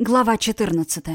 Глава 14.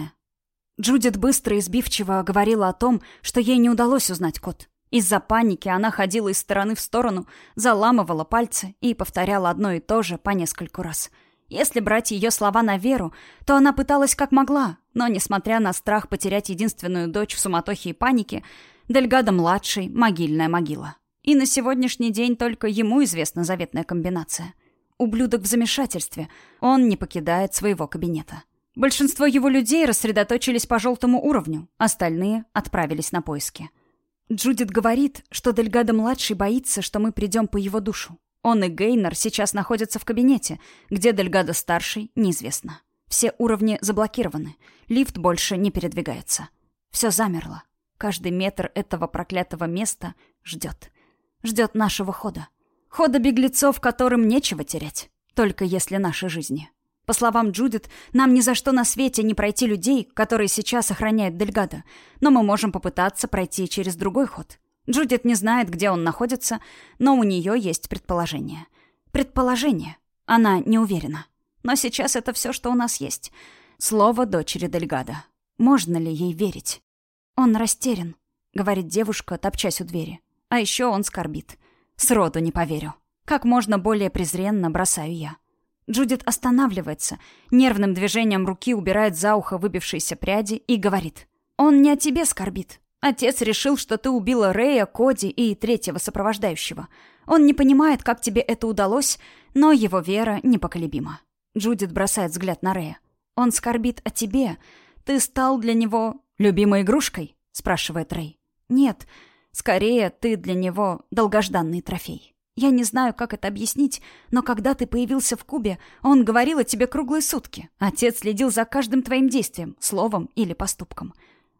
Джудит быстро и сбивчиво говорила о том, что ей не удалось узнать код. Из-за паники она ходила из стороны в сторону, заламывала пальцы и повторяла одно и то же по нескольку раз. Если брать ее слова на веру, то она пыталась как могла, но, несмотря на страх потерять единственную дочь в суматохе и панике, Дельгадо-младший — могильная могила. И на сегодняшний день только ему известна заветная комбинация. Ублюдок в замешательстве, он не покидает своего кабинета. Большинство его людей рассредоточились по желтому уровню, остальные отправились на поиски. Джудит говорит, что Дельгадо-младший боится, что мы придем по его душу. Он и Гейнер сейчас находятся в кабинете, где Дельгадо-старший неизвестно. Все уровни заблокированы, лифт больше не передвигается. Все замерло. Каждый метр этого проклятого места ждет. Ждет нашего хода. Хода беглецов, которым нечего терять, только если наши жизни. По словам Джудит, нам ни за что на свете не пройти людей, которые сейчас охраняют Дельгадо, но мы можем попытаться пройти через другой ход. Джудит не знает, где он находится, но у нее есть предположение. Предположение. Она не уверена. Но сейчас это все, что у нас есть. Слово дочери Дельгадо. Можно ли ей верить? Он растерян, говорит девушка, топчась у двери. А еще он скорбит. Сроду не поверю. Как можно более презренно бросаю я. Джудит останавливается, нервным движением руки убирает за ухо выбившиеся пряди и говорит. «Он не о тебе скорбит. Отец решил, что ты убила Рэя, Коди и третьего сопровождающего. Он не понимает, как тебе это удалось, но его вера непоколебима». Джудит бросает взгляд на Рэя. «Он скорбит о тебе. Ты стал для него любимой игрушкой?» — спрашивает Рэй. «Нет, скорее ты для него долгожданный трофей». Я не знаю, как это объяснить, но когда ты появился в Кубе, он говорил о тебе круглые сутки. Отец следил за каждым твоим действием, словом или поступком.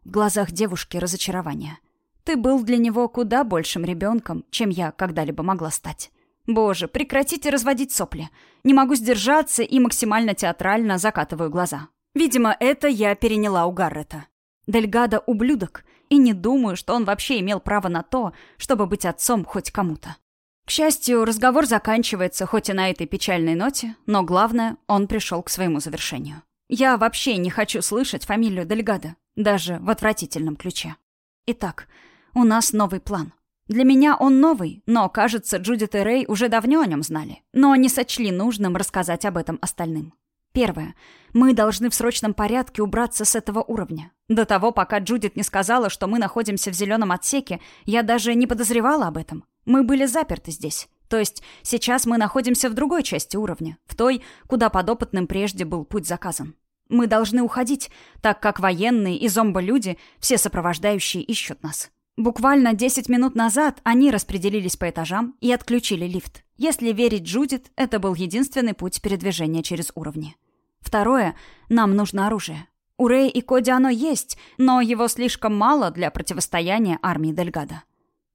В глазах девушки разочарование. Ты был для него куда большим ребенком, чем я когда-либо могла стать. Боже, прекратите разводить сопли. Не могу сдержаться и максимально театрально закатываю глаза. Видимо, это я переняла у Гаррета. Дельгадо — ублюдок, и не думаю, что он вообще имел право на то, чтобы быть отцом хоть кому-то. К счастью, разговор заканчивается хоть и на этой печальной ноте, но главное, он пришел к своему завершению. Я вообще не хочу слышать фамилию Дельгада, даже в отвратительном ключе. Итак, у нас новый план. Для меня он новый, но, кажется, Джудит и Рэй уже давно о нем знали, но не сочли нужным рассказать об этом остальным. Первое. Мы должны в срочном порядке убраться с этого уровня. До того, пока Джудит не сказала, что мы находимся в зеленом отсеке, я даже не подозревала об этом. Мы были заперты здесь. То есть сейчас мы находимся в другой части уровня, в той, куда подопытным прежде был путь заказан. Мы должны уходить, так как военные и зомболюди, все сопровождающие, ищут нас. Буквально 10 минут назад они распределились по этажам и отключили лифт. Если верить Джудит, это был единственный путь передвижения через уровни. Второе, нам нужно оружие. У Рэя и Коди оно есть, но его слишком мало для противостояния армии Дельгада.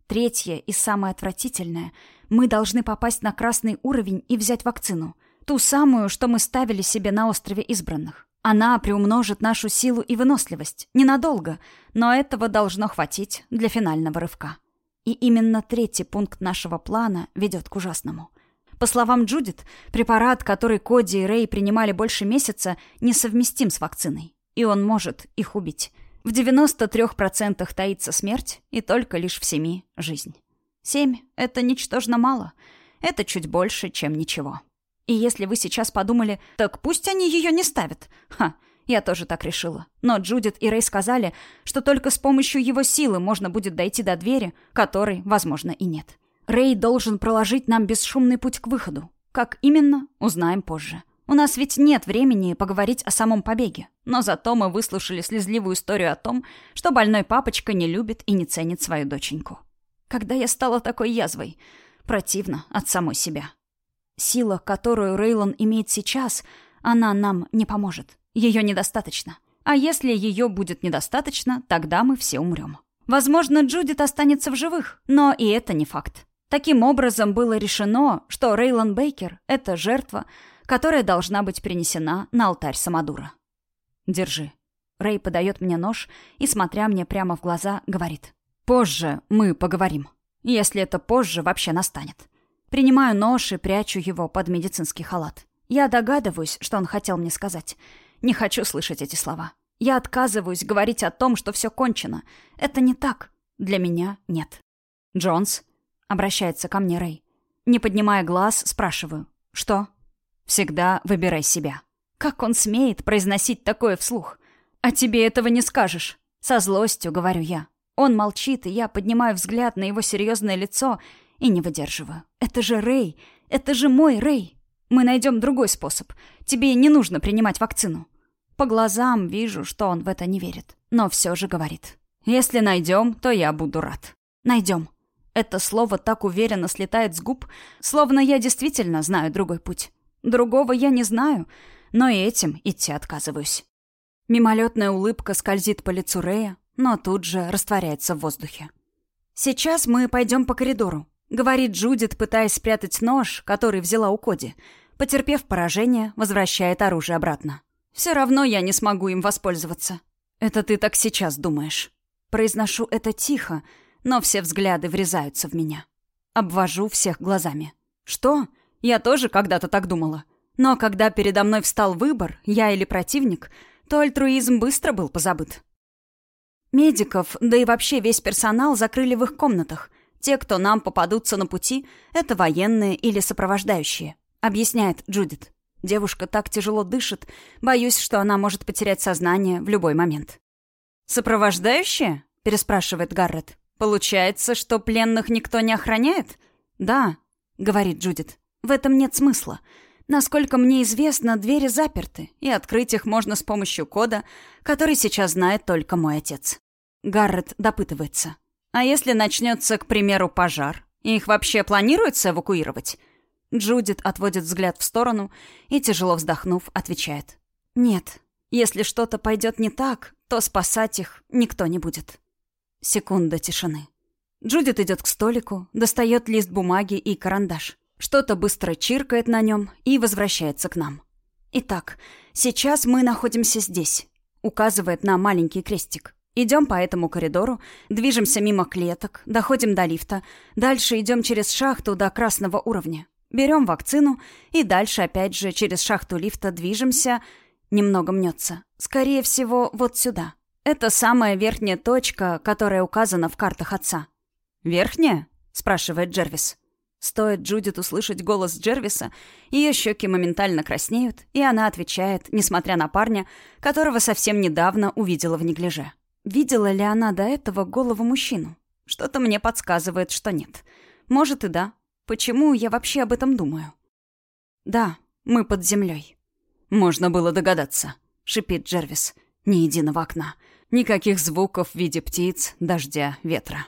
Третье и самое отвратительное — мы должны попасть на красный уровень и взять вакцину. Ту самую, что мы ставили себе на острове избранных. Она приумножит нашу силу и выносливость. Ненадолго, но этого должно хватить для финального рывка. И именно третий пункт нашего плана ведет к ужасному. По словам Джудит, препарат, который Коди и Рэй принимали больше месяца, несовместим с вакциной. И он может их убить. В 93% таится смерть, и только лишь в семи — жизнь. Семь — это ничтожно мало. Это чуть больше, чем ничего. И если вы сейчас подумали, так пусть они ее не ставят. Ха, я тоже так решила. Но Джудит и Рэй сказали, что только с помощью его силы можно будет дойти до двери, которой, возможно, и нет. Рэй должен проложить нам бесшумный путь к выходу. Как именно, узнаем позже. У нас ведь нет времени поговорить о самом побеге. Но зато мы выслушали слезливую историю о том, что больной папочка не любит и не ценит свою доченьку. Когда я стала такой язвой? Противно от самой себя. Сила, которую Рейлон имеет сейчас, она нам не поможет. Ее недостаточно. А если ее будет недостаточно, тогда мы все умрем. Возможно, Джудит останется в живых, но и это не факт. Таким образом, было решено, что Рейлон Бейкер — это жертва, которая должна быть принесена на алтарь Самодура. «Держи». Рэй подает мне нож и, смотря мне прямо в глаза, говорит. «Позже мы поговорим. Если это позже вообще настанет». Принимаю нож и прячу его под медицинский халат. Я догадываюсь, что он хотел мне сказать. Не хочу слышать эти слова. Я отказываюсь говорить о том, что все кончено. Это не так. Для меня нет. «Джонс?» — обращается ко мне Рэй. Не поднимая глаз, спрашиваю. «Что?» «Всегда выбирай себя». Как он смеет произносить такое вслух? «А тебе этого не скажешь». Со злостью говорю я. Он молчит, и я поднимаю взгляд на его серьезное лицо и не выдерживаю. «Это же Рэй! Это же мой Рэй! Мы найдем другой способ. Тебе не нужно принимать вакцину». По глазам вижу, что он в это не верит, но все же говорит. «Если найдем, то я буду рад». «Найдем». Это слово так уверенно слетает с губ, словно я действительно знаю другой путь. Другого я не знаю, но и этим идти отказываюсь. Мимолетная улыбка скользит по лицу Рея, но тут же растворяется в воздухе. «Сейчас мы пойдем по коридору», — говорит Джудит, пытаясь спрятать нож, который взяла у Коди. Потерпев поражение, возвращает оружие обратно. «Все равно я не смогу им воспользоваться». «Это ты так сейчас думаешь». Произношу это тихо, но все взгляды врезаются в меня. Обвожу всех глазами. «Что? Я тоже когда-то так думала. Но когда передо мной встал выбор, я или противник, то альтруизм быстро был позабыт. Медиков, да и вообще весь персонал закрыли в их комнатах. Те, кто нам попадутся на пути, это военные или сопровождающие, объясняет Джудит. Девушка так тяжело дышит, боюсь, что она может потерять сознание в любой момент. «Сопровождающие?» — переспрашивает Гаррет. «Получается, что пленных никто не охраняет?» «Да», — говорит Джудит. «В этом нет смысла. Насколько мне известно, двери заперты, и открыть их можно с помощью кода, который сейчас знает только мой отец. Гаррет допытывается. А если начнется, к примеру, пожар? Их вообще планируется эвакуировать? Джудит отводит взгляд в сторону и, тяжело вздохнув, отвечает. Нет. Если что-то пойдет не так, то спасать их никто не будет. Секунда тишины. Джудит идет к столику, достает лист бумаги и карандаш. Что-то быстро чиркает на нем и возвращается к нам. Итак, сейчас мы находимся здесь. Указывает на маленький крестик. Идем по этому коридору, движемся мимо клеток, доходим до лифта, дальше идем через шахту до красного уровня. Берем вакцину и дальше опять же через шахту лифта движемся, немного мнется. Скорее всего, вот сюда. Это самая верхняя точка, которая указана в картах отца. «Верхняя?» — спрашивает Джервис. Стоит Джудит услышать голос Джервиса, ее щеки моментально краснеют, и она отвечает, несмотря на парня, которого совсем недавно увидела в неглиже. Видела ли она до этого голову мужчину? Что-то мне подсказывает, что нет. Может и да. Почему я вообще об этом думаю? Да, мы под землей. Можно было догадаться, шипит Джервис. Ни единого окна. Никаких звуков в виде птиц, дождя, ветра.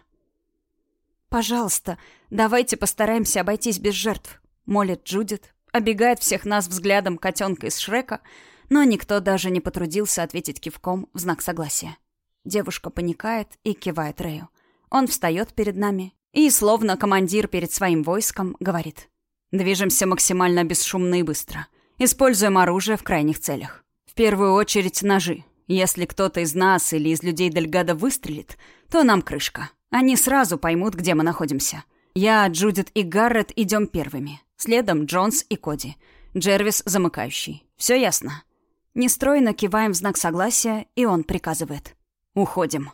«Пожалуйста, давайте постараемся обойтись без жертв», — молит Джудит, обегает всех нас взглядом котенка из Шрека, но никто даже не потрудился ответить кивком в знак согласия. Девушка паникает и кивает Рэю. Он встает перед нами и, словно командир перед своим войском, говорит. «Движемся максимально бесшумно и быстро. Используем оружие в крайних целях. В первую очередь ножи. Если кто-то из нас или из людей Дельгада выстрелит, то нам крышка. Они сразу поймут, где мы находимся. Я, Джудит и Гаррет идем первыми. Следом Джонс и Коди. Джервис замыкающий. Все ясно? Нестройно киваем в знак согласия, и он приказывает. «Уходим».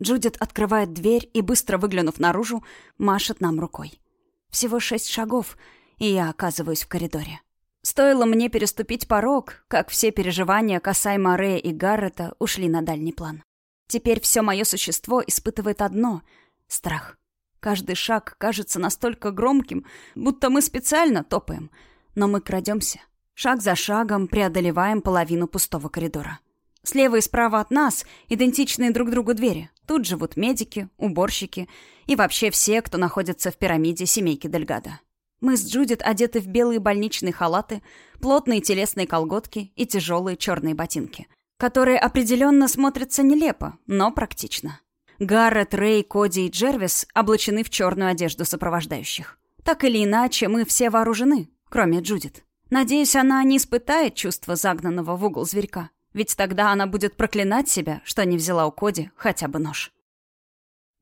Джудит открывает дверь и, быстро выглянув наружу, машет нам рукой. Всего шесть шагов, и я оказываюсь в коридоре. Стоило мне переступить порог, как все переживания касаемо Рэя и Гаррета ушли на дальний план. Теперь все мое существо испытывает одно — страх. Каждый шаг кажется настолько громким, будто мы специально топаем. Но мы крадемся. Шаг за шагом преодолеваем половину пустого коридора. Слева и справа от нас идентичные друг другу двери. Тут живут медики, уборщики и вообще все, кто находится в пирамиде семейки Дельгада. Мы с Джудит одеты в белые больничные халаты, плотные телесные колготки и тяжелые черные ботинки которые определенно смотрятся нелепо, но практично. Гаррет, Рэй, Коди и Джервис облачены в черную одежду сопровождающих. Так или иначе, мы все вооружены, кроме Джудит. Надеюсь, она не испытает чувство загнанного в угол зверька, ведь тогда она будет проклинать себя, что не взяла у Коди хотя бы нож.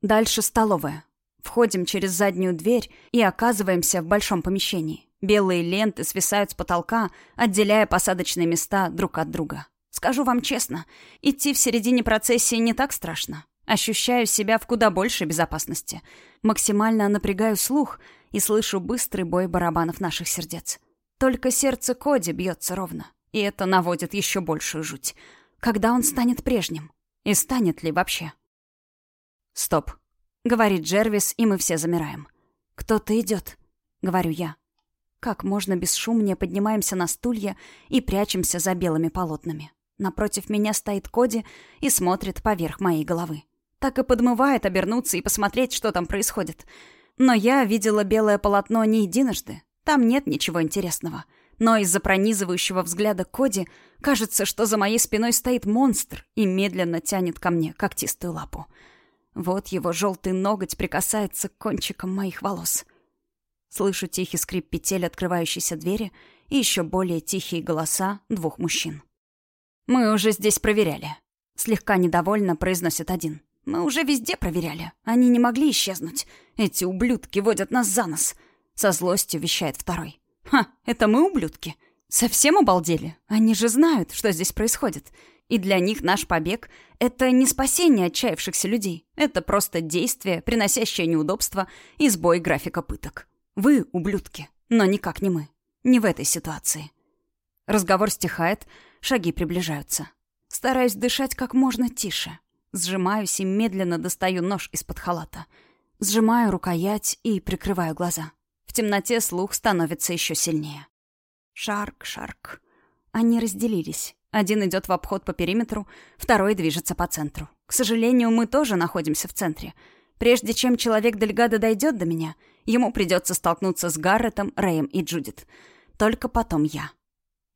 Дальше столовая. Входим через заднюю дверь и оказываемся в большом помещении. Белые ленты свисают с потолка, отделяя посадочные места друг от друга. Скажу вам честно, идти в середине процессии не так страшно. Ощущаю себя в куда большей безопасности. Максимально напрягаю слух и слышу быстрый бой барабанов наших сердец. Только сердце Коди бьется ровно, и это наводит еще большую жуть. Когда он станет прежним? И станет ли вообще? «Стоп», — говорит Джервис, и мы все замираем. «Кто-то идет», — говорю я. Как можно бесшумнее поднимаемся на стулья и прячемся за белыми полотнами. Напротив меня стоит Коди и смотрит поверх моей головы. Так и подмывает обернуться и посмотреть, что там происходит. Но я видела белое полотно не единожды. Там нет ничего интересного. Но из-за пронизывающего взгляда Коди кажется, что за моей спиной стоит монстр и медленно тянет ко мне когтистую лапу. Вот его желтый ноготь прикасается к кончикам моих волос. Слышу тихий скрип петель открывающейся двери и еще более тихие голоса двух мужчин. «Мы уже здесь проверяли», — слегка недовольно произносит один. Мы уже везде проверяли. Они не могли исчезнуть. Эти ублюдки водят нас за нос. Со злостью вещает второй. Ха, это мы ублюдки? Совсем обалдели? Они же знают, что здесь происходит. И для них наш побег — это не спасение отчаявшихся людей. Это просто действие, приносящее неудобства и сбой графика пыток. Вы — ублюдки, но никак не мы. Не в этой ситуации. Разговор стихает, шаги приближаются. Стараюсь дышать как можно тише. Сжимаюсь и медленно достаю нож из-под халата. Сжимаю рукоять и прикрываю глаза. В темноте слух становится еще сильнее. Шарк, шарк. Они разделились. Один идет в обход по периметру, второй движется по центру. К сожалению, мы тоже находимся в центре. Прежде чем человек Дельгада дойдет до меня, ему придется столкнуться с Гарретом, Рэем и Джудит. Только потом я.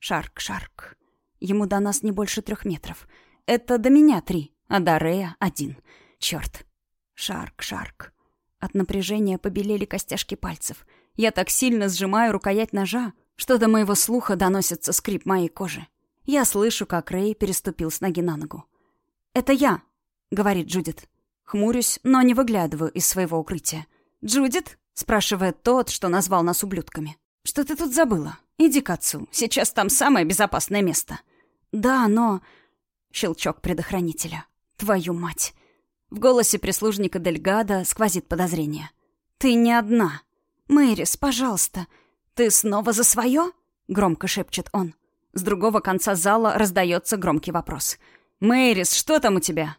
Шарк, шарк. Ему до нас не больше трех метров. Это до меня три а Дарея один. Черт. Шарк, шарк. От напряжения побелели костяшки пальцев. Я так сильно сжимаю рукоять ножа, что до моего слуха доносится скрип моей кожи. Я слышу, как Рэй переступил с ноги на ногу. «Это я», — говорит Джудит. Хмурюсь, но не выглядываю из своего укрытия. «Джудит?» — спрашивает тот, что назвал нас ублюдками. «Что ты тут забыла? Иди к отцу. Сейчас там самое безопасное место». «Да, но...» — щелчок предохранителя. Твою мать. В голосе прислужника Дельгада сквозит подозрение. «Ты не одна. Мэрис, пожалуйста. Ты снова за свое?» — громко шепчет он. С другого конца зала раздается громкий вопрос. «Мэрис, что там у тебя?»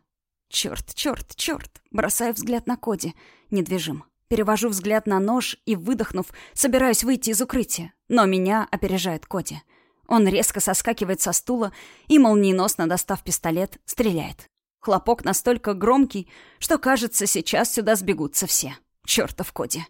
Черт, черт, черт. Бросаю взгляд на Коди. Недвижим. Перевожу взгляд на нож и, выдохнув, собираюсь выйти из укрытия. Но меня опережает Коди. Он резко соскакивает со стула и, молниеносно достав пистолет, стреляет. Хлопок настолько громкий, что, кажется, сейчас сюда сбегутся все. Чёртов Коди.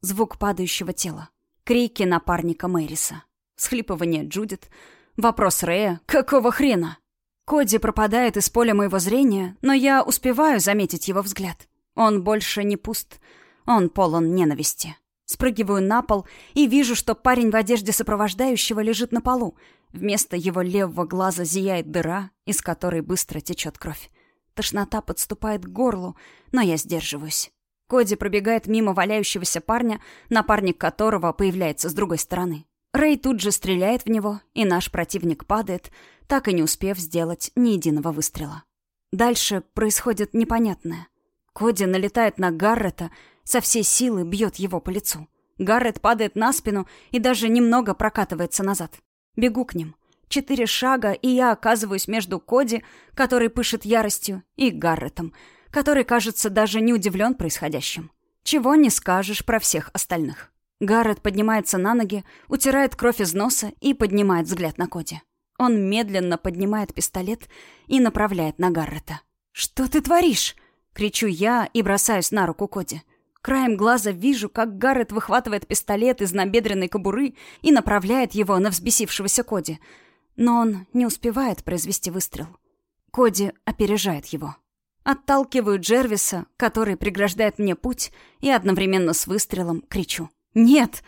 Звук падающего тела. Крики напарника Мэриса. Схлипывание Джудит. Вопрос Рэя «Какого хрена?» Коди пропадает из поля моего зрения, но я успеваю заметить его взгляд. Он больше не пуст. Он полон ненависти. Спрыгиваю на пол и вижу, что парень в одежде сопровождающего лежит на полу. Вместо его левого глаза зияет дыра, из которой быстро течет кровь. Тошнота подступает к горлу, но я сдерживаюсь. Коди пробегает мимо валяющегося парня, напарник которого появляется с другой стороны. Рэй тут же стреляет в него, и наш противник падает, так и не успев сделать ни единого выстрела. Дальше происходит непонятное. Коди налетает на Гаррета, со всей силы бьет его по лицу. Гаррет падает на спину и даже немного прокатывается назад. Бегу к ним. Четыре шага, и я оказываюсь между Коди, который пышет яростью, и Гарретом, который, кажется, даже не удивлен происходящим. Чего не скажешь про всех остальных. Гаррет поднимается на ноги, утирает кровь из носа и поднимает взгляд на Коди. Он медленно поднимает пистолет и направляет на Гаррета. «Что ты творишь?» — кричу я и бросаюсь на руку Коди. Краем глаза вижу, как Гаррет выхватывает пистолет из набедренной кобуры и направляет его на взбесившегося Коди — но он не успевает произвести выстрел. Коди опережает его. Отталкиваю Джервиса, который преграждает мне путь, и одновременно с выстрелом кричу «Нет!».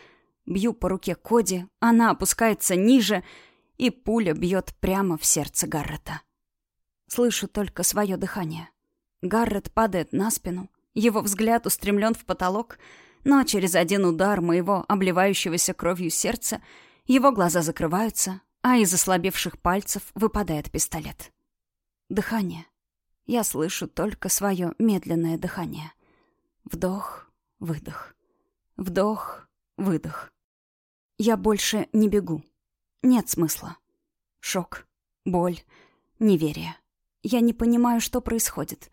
Бью по руке Коди, она опускается ниже, и пуля бьет прямо в сердце Гаррета. Слышу только свое дыхание. Гаррет падает на спину, его взгляд устремлен в потолок, но через один удар моего обливающегося кровью сердца его глаза закрываются, а из ослабевших пальцев выпадает пистолет. Дыхание. Я слышу только свое медленное дыхание. Вдох, выдох. Вдох, выдох. Я больше не бегу. Нет смысла. Шок, боль, неверие. Я не понимаю, что происходит.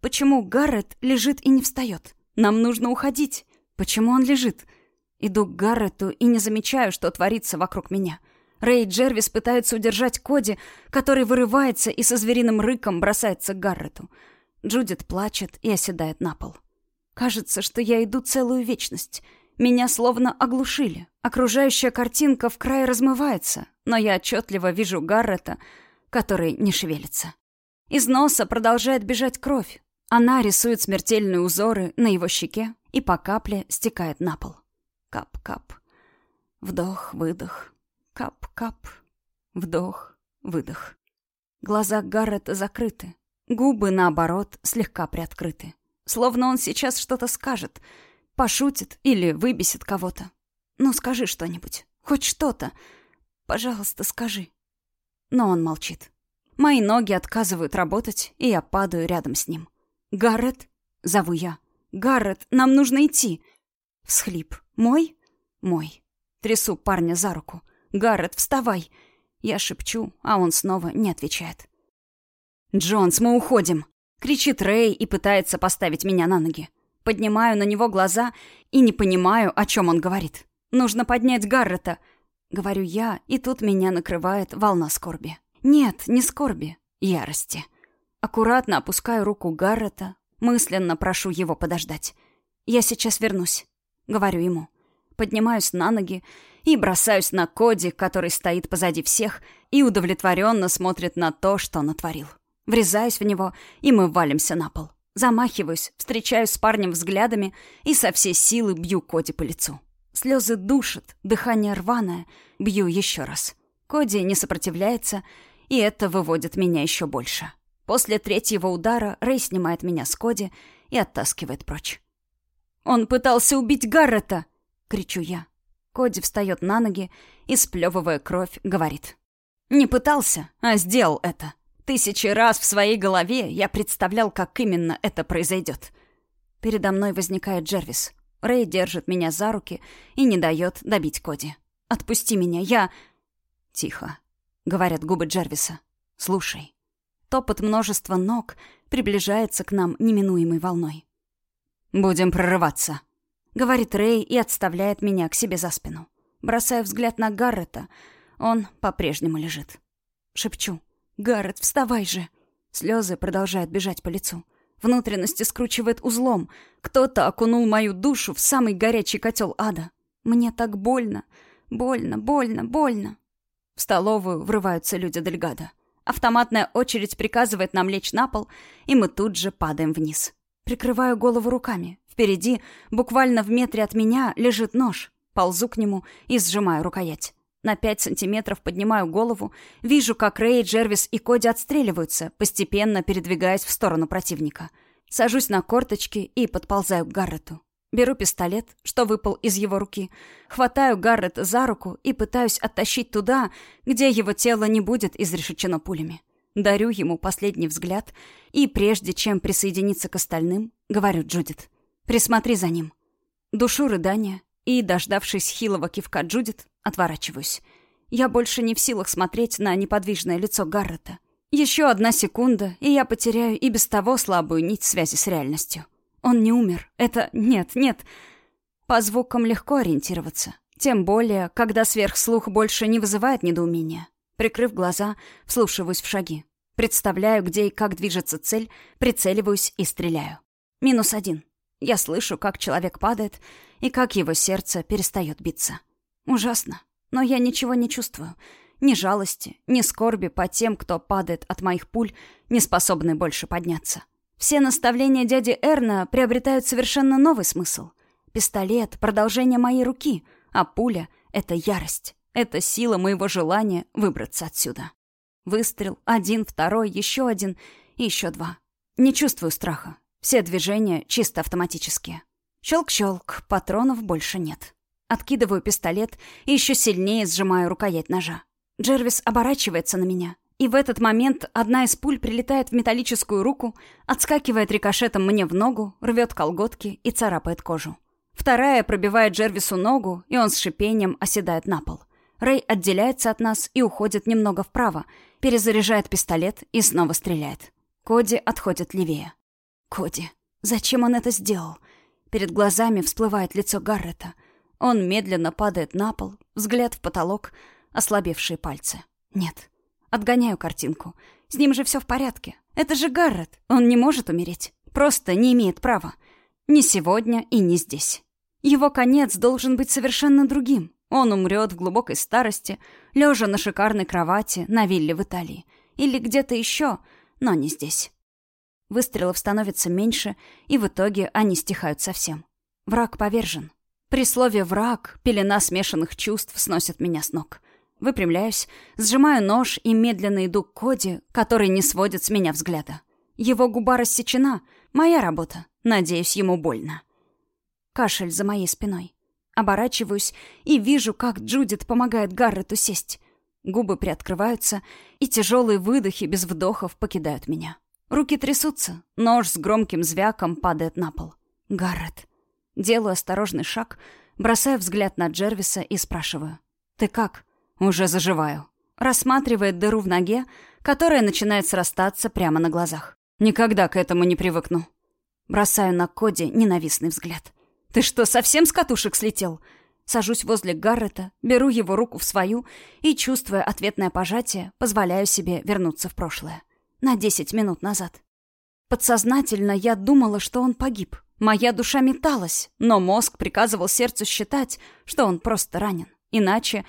Почему Гаррет лежит и не встает? Нам нужно уходить. Почему он лежит? Иду к Гаррету и не замечаю, что творится вокруг меня. Рэй и Джервис пытаются удержать Коди, который вырывается и со звериным рыком бросается к Гаррету. Джудит плачет и оседает на пол. Кажется, что я иду целую вечность. Меня словно оглушили. Окружающая картинка в край размывается, но я отчетливо вижу Гаррета, который не шевелится. Из носа продолжает бежать кровь. Она рисует смертельные узоры на его щеке и по капле стекает на пол. Кап-кап. Вдох-выдох. Кап-кап. Вдох-выдох. Глаза Гаррета закрыты. Губы, наоборот, слегка приоткрыты. Словно он сейчас что-то скажет. Пошутит или выбесит кого-то. Ну, скажи что-нибудь. Хоть что-то. Пожалуйста, скажи. Но он молчит. Мои ноги отказывают работать, и я падаю рядом с ним. «Гаррет?» — зову я. «Гаррет, нам нужно идти!» Всхлип. «Мой?» «Мой». Трясу парня за руку. «Гаррет, вставай!» Я шепчу, а он снова не отвечает. «Джонс, мы уходим!» Кричит Рэй и пытается поставить меня на ноги. Поднимаю на него глаза и не понимаю, о чем он говорит. «Нужно поднять Гаррета!» Говорю я, и тут меня накрывает волна скорби. Нет, не скорби, ярости. Аккуратно опускаю руку Гаррета, мысленно прошу его подождать. «Я сейчас вернусь», — говорю ему. Поднимаюсь на ноги и бросаюсь на Коди, который стоит позади всех и удовлетворенно смотрит на то, что натворил. Врезаюсь в него, и мы валимся на пол. Замахиваюсь, встречаюсь с парнем взглядами и со всей силы бью Коди по лицу. Слезы душат, дыхание рваное. Бью еще раз. Коди не сопротивляется, и это выводит меня еще больше. После третьего удара Рэй снимает меня с Коди и оттаскивает прочь. «Он пытался убить Гаррета!» — кричу я. Коди встает на ноги и, сплевывая кровь, говорит. «Не пытался, а сделал это. Тысячи раз в своей голове я представлял, как именно это произойдет». Передо мной возникает Джервис. Рэй держит меня за руки и не дает добить Коди. «Отпусти меня, я...» «Тихо», — говорят губы Джервиса. «Слушай». Топот множества ног приближается к нам неминуемой волной. «Будем прорываться», — говорит Рэй и отставляет меня к себе за спину. Бросаю взгляд на Гаррета. Он по-прежнему лежит. Шепчу. «Гаррет, вставай же!» Слезы продолжают бежать по лицу. Внутренности скручивает узлом. Кто-то окунул мою душу в самый горячий котел ада. Мне так больно. Больно, больно, больно. В столовую врываются люди Дельгада. Автоматная очередь приказывает нам лечь на пол, и мы тут же падаем вниз. Прикрываю голову руками. Впереди, буквально в метре от меня, лежит нож. Ползу к нему и сжимаю рукоять. На пять сантиметров поднимаю голову, вижу, как Рэй, Джервис и Коди отстреливаются, постепенно передвигаясь в сторону противника. Сажусь на корточки и подползаю к Гаррету. Беру пистолет, что выпал из его руки, хватаю Гаррета за руку и пытаюсь оттащить туда, где его тело не будет изрешечено пулями. Дарю ему последний взгляд и, прежде чем присоединиться к остальным, говорю Джудит, «Присмотри за ним». Душу рыдания и, дождавшись хилого кивка Джудит, Отворачиваюсь. Я больше не в силах смотреть на неподвижное лицо Гаррета. Еще одна секунда, и я потеряю и без того слабую нить связи с реальностью. Он не умер. Это... Нет, нет. По звукам легко ориентироваться. Тем более, когда сверхслух больше не вызывает недоумения. Прикрыв глаза, вслушиваюсь в шаги. Представляю, где и как движется цель, прицеливаюсь и стреляю. Минус один. Я слышу, как человек падает, и как его сердце перестает биться. Ужасно. Но я ничего не чувствую. Ни жалости, ни скорби по тем, кто падает от моих пуль, не способный больше подняться. Все наставления дяди Эрна приобретают совершенно новый смысл. Пистолет — продолжение моей руки, а пуля — это ярость. Это сила моего желания выбраться отсюда. Выстрел, один, второй, еще один и еще два. Не чувствую страха. Все движения чисто автоматические. Щелк-щелк, патронов больше нет. Откидываю пистолет и еще сильнее сжимаю рукоять ножа. Джервис оборачивается на меня, и в этот момент одна из пуль прилетает в металлическую руку, отскакивает рикошетом мне в ногу, рвет колготки и царапает кожу. Вторая пробивает Джервису ногу, и он с шипением оседает на пол. Рэй отделяется от нас и уходит немного вправо, перезаряжает пистолет и снова стреляет. Коди отходит левее. Коди. Зачем он это сделал? Перед глазами всплывает лицо Гаррета. Он медленно падает на пол, взгляд в потолок, ослабевшие пальцы. Нет. Отгоняю картинку. С ним же все в порядке. Это же Гаррет. Он не может умереть. Просто не имеет права. Ни сегодня и не здесь. Его конец должен быть совершенно другим. Он умрет в глубокой старости, лежа на шикарной кровати на вилле в Италии. Или где-то еще, но не здесь. Выстрелов становится меньше, и в итоге они стихают совсем. Враг повержен. При слове «враг» пелена смешанных чувств сносит меня с ног. Выпрямляюсь, сжимаю нож и медленно иду к Коди, который не сводит с меня взгляда. Его губа рассечена. Моя работа. Надеюсь, ему больно. Кашель за моей спиной. Оборачиваюсь и вижу, как Джудит помогает Гаррету сесть. Губы приоткрываются, и тяжелые выдохи без вдохов покидают меня. Руки трясутся, нож с громким звяком падает на пол. Гаррет. Делаю осторожный шаг, бросаю взгляд на Джервиса и спрашиваю. «Ты как?» «Уже заживаю». Рассматривает дыру в ноге, которая начинает срастаться прямо на глазах. «Никогда к этому не привыкну». Бросаю на Коди ненавистный взгляд. «Ты что, совсем с катушек слетел?» Сажусь возле Гаррета, беру его руку в свою и, чувствуя ответное пожатие, позволяю себе вернуться в прошлое на десять минут назад. Подсознательно я думала, что он погиб. Моя душа металась, но мозг приказывал сердцу считать, что он просто ранен. Иначе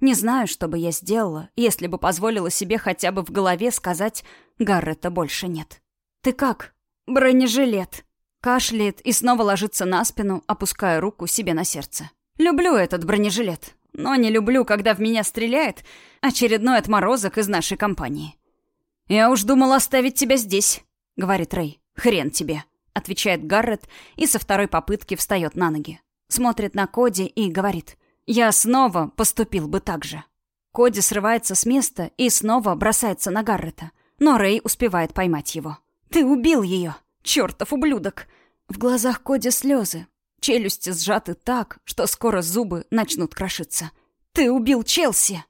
не знаю, что бы я сделала, если бы позволила себе хотя бы в голове сказать «Гаррета больше нет». «Ты как?» «Бронежилет». Кашляет и снова ложится на спину, опуская руку себе на сердце. «Люблю этот бронежилет, но не люблю, когда в меня стреляет очередной отморозок из нашей компании». «Я уж думал оставить тебя здесь», — говорит Рэй. «Хрен тебе», — отвечает Гаррет и со второй попытки встает на ноги. Смотрит на Коди и говорит. «Я снова поступил бы так же». Коди срывается с места и снова бросается на Гаррета. Но Рэй успевает поймать его. «Ты убил ее! Чертов ублюдок!» В глазах Коди слезы. Челюсти сжаты так, что скоро зубы начнут крошиться. «Ты убил Челси!»